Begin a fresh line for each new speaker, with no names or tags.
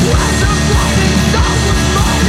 When the blinding sun was blinding